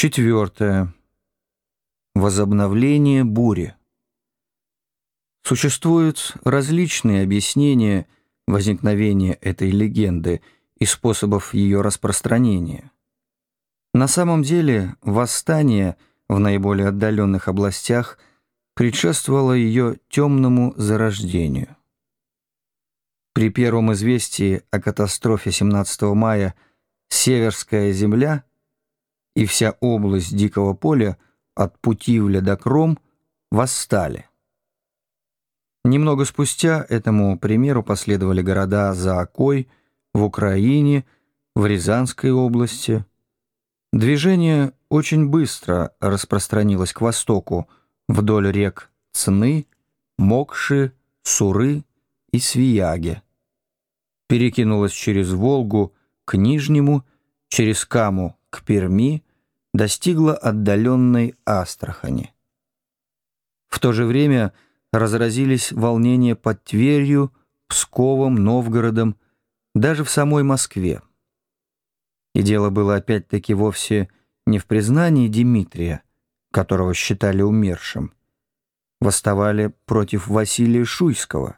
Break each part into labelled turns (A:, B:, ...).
A: Четвертое. Возобновление бури. Существуют различные объяснения возникновения этой легенды и способов ее распространения. На самом деле восстание в наиболее отдаленных областях предшествовало ее темному зарождению. При первом известии о катастрофе 17 мая Северская земля и вся область Дикого поля от Путивля до Кром восстали. Немного спустя этому примеру последовали города за Окой, в Украине, в Рязанской области. Движение очень быстро распространилось к востоку, вдоль рек Цны, Мокши, Суры и Свияги. Перекинулось через Волгу к Нижнему, через Каму к Перми, достигла отдаленной Астрахани. В то же время разразились волнения под Тверью, Псковом, Новгородом, даже в самой Москве. И дело было опять-таки вовсе не в признании Дмитрия, которого считали умершим. Восставали против Василия Шуйского,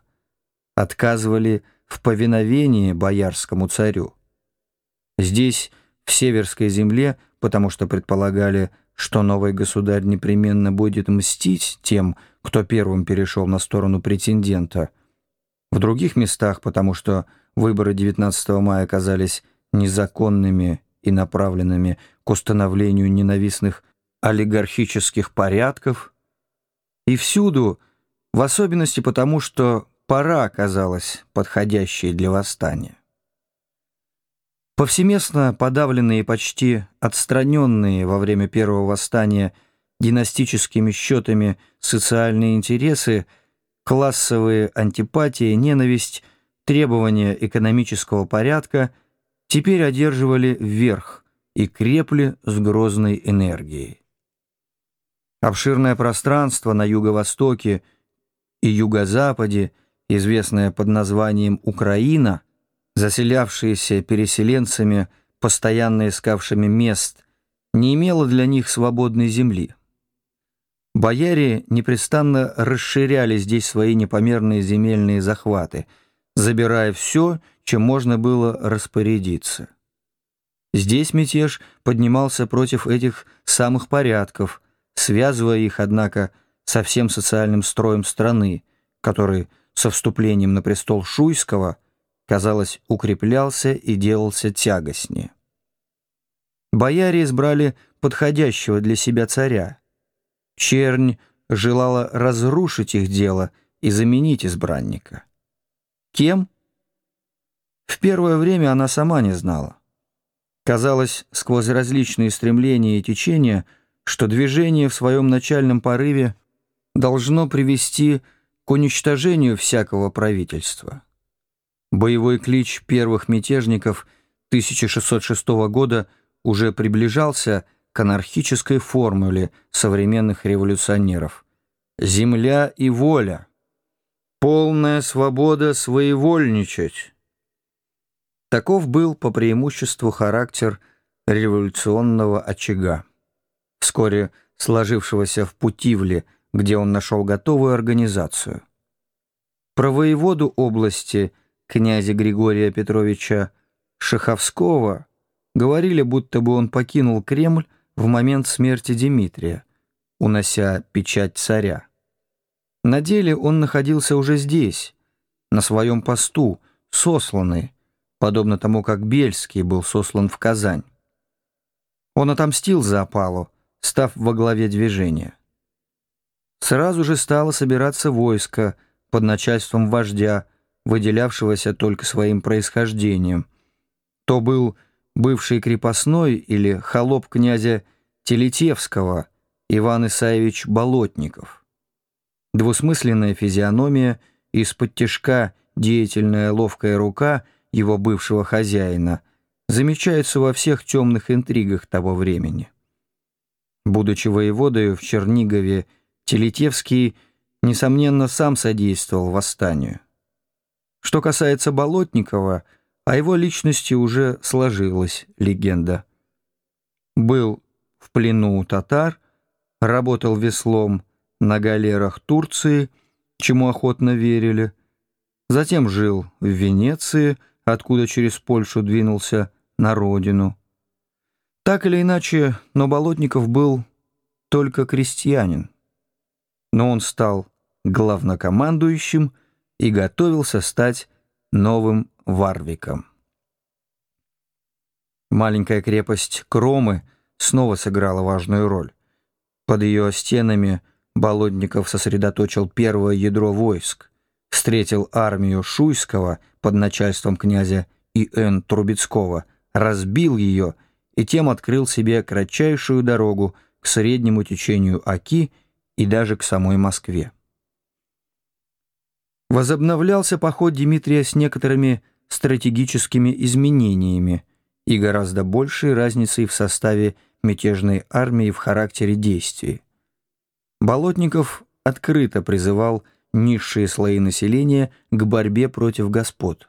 A: отказывали в повиновении боярскому царю. Здесь, в Северской земле, потому что предполагали, что новый государь непременно будет мстить тем, кто первым перешел на сторону претендента. В других местах, потому что выборы 19 мая оказались незаконными и направленными к установлению ненавистных олигархических порядков. И всюду, в особенности потому, что пора оказалась подходящей для восстания. Повсеместно подавленные и почти отстраненные во время первого восстания династическими счетами социальные интересы, классовые антипатии, ненависть, требования экономического порядка теперь одерживали вверх и крепли с грозной энергией. Обширное пространство на юго-востоке и юго-западе, известное под названием Украина – заселявшиеся переселенцами, постоянно искавшими мест, не имело для них свободной земли. Бояре непрестанно расширяли здесь свои непомерные земельные захваты, забирая все, чем можно было распорядиться. Здесь мятеж поднимался против этих самых порядков, связывая их, однако, со всем социальным строем страны, который со вступлением на престол Шуйского – казалось, укреплялся и делался тягостнее. Бояре избрали подходящего для себя царя. Чернь желала разрушить их дело и заменить избранника. Кем? В первое время она сама не знала. Казалось, сквозь различные стремления и течения, что движение в своем начальном порыве должно привести к уничтожению всякого правительства. Боевой клич первых мятежников 1606 года уже приближался к анархической формуле современных революционеров. «Земля и воля. Полная свобода своевольничать». Таков был по преимуществу характер революционного очага, вскоре сложившегося в Путивле, где он нашел готовую организацию. Про воеводу области – князя Григория Петровича Шаховского говорили, будто бы он покинул Кремль в момент смерти Дмитрия, унося печать царя. На деле он находился уже здесь, на своем посту, сосланный, подобно тому, как Бельский был сослан в Казань. Он отомстил за опалу, став во главе движения. Сразу же стало собираться войско под начальством вождя, выделявшегося только своим происхождением. То был бывший крепостной или холоп князя Телетевского Иван Исаевич Болотников. Двусмысленная физиономия, из-под тяжка деятельная ловкая рука его бывшего хозяина замечается во всех темных интригах того времени. Будучи воеводою в Чернигове, Телетевский, несомненно, сам содействовал восстанию. Что касается Болотникова, о его личности уже сложилась легенда. Был в плену у татар, работал веслом на галерах Турции, чему охотно верили, затем жил в Венеции, откуда через Польшу двинулся на родину. Так или иначе, но Болотников был только крестьянин. Но он стал главнокомандующим и готовился стать новым Варвиком. Маленькая крепость Кромы снова сыграла важную роль. Под ее стенами Болотников сосредоточил первое ядро войск, встретил армию Шуйского под начальством князя И.Н. Трубецкого, разбил ее и тем открыл себе кратчайшую дорогу к среднему течению Оки и даже к самой Москве. Возобновлялся поход Дмитрия с некоторыми стратегическими изменениями и гораздо большей разницей в составе мятежной армии в характере действий. Болотников открыто призывал низшие слои населения к борьбе против господ.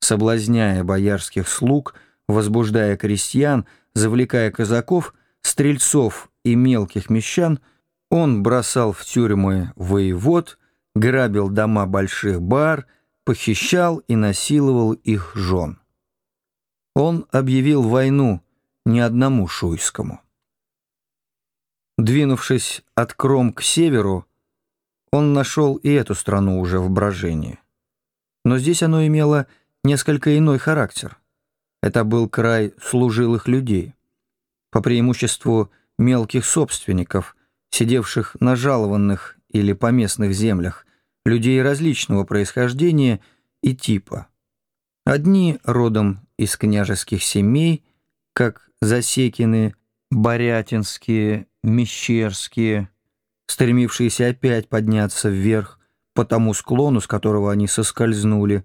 A: Соблазняя боярских слуг, возбуждая крестьян, завлекая казаков, стрельцов и мелких мещан, он бросал в тюрьмы воевод, грабил дома больших бар, похищал и насиловал их жен. Он объявил войну ни одному Шуйскому. Двинувшись от Кром к северу, он нашел и эту страну уже в брожении. Но здесь оно имело несколько иной характер. Это был край служилых людей, по преимуществу мелких собственников, сидевших на жалованных или поместных землях, людей различного происхождения и типа. Одни родом из княжеских семей, как Засекины, Борятинские, Мещерские, стремившиеся опять подняться вверх по тому склону, с которого они соскользнули,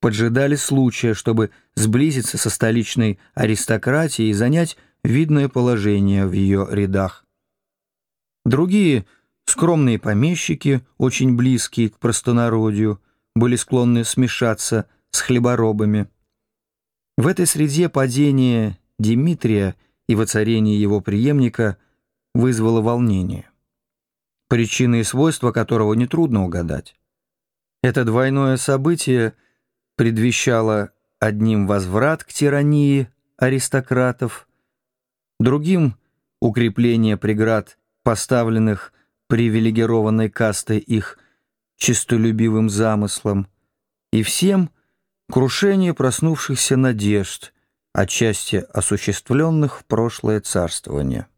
A: поджидали случая, чтобы сблизиться со столичной аристократией и занять видное положение в ее рядах. Другие, скромные помещики, очень близкие к простонародью, были склонны смешаться с хлеборобами. В этой среде падение Дмитрия и воцарение его преемника вызвало волнение, причины и свойства которого нетрудно угадать. Это двойное событие предвещало одним возврат к тирании аристократов, другим — укрепление преград, поставленных привилегированной кастой их чистолюбивым замыслом, и всем — крушение проснувшихся надежд — отчасти осуществленных в прошлое царствование.